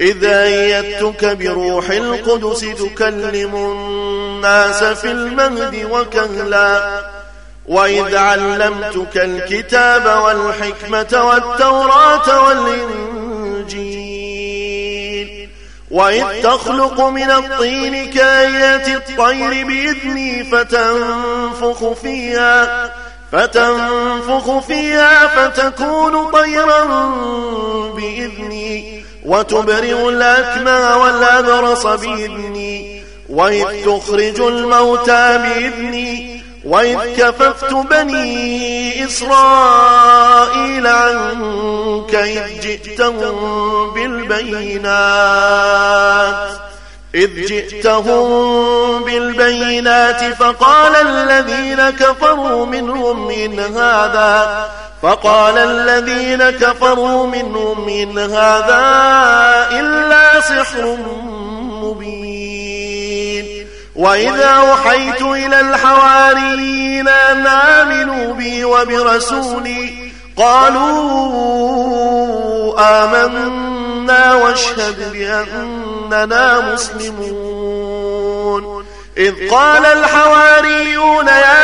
إذ أيدتك بروح القدس تكلم الناس في المهد وكهلا. وإذ علمتك الكتاب والحكمة والتوراة والإنجيل. وإذ تخلق من الطين كآيات الطير بإذني فتنفخ فيها فتنفخ فيها فتكون طيرا بإذني. وتبرئ الأكمى والأبرص بإذني وإذ تخرج الموتى بإذني وإذ كففت بني إسرائيل عنك إذ جئتهم بالبينات إذ جئتهم بالبينات فقال الذين كفروا منهم إن هذا فقال الذين كفروا منهم إن هذا إلا سحر مبين. وإذا أوحيت إلى الحواريين أن آمنوا بي وبرسولي قالوا آمنا واشهد بأننا مسلمون. إذ قال الحواريون يا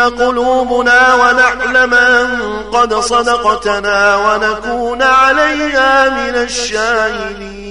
قلوبنا ونعلم أن قد صدقتنا ونكون عليها من الشاهدين.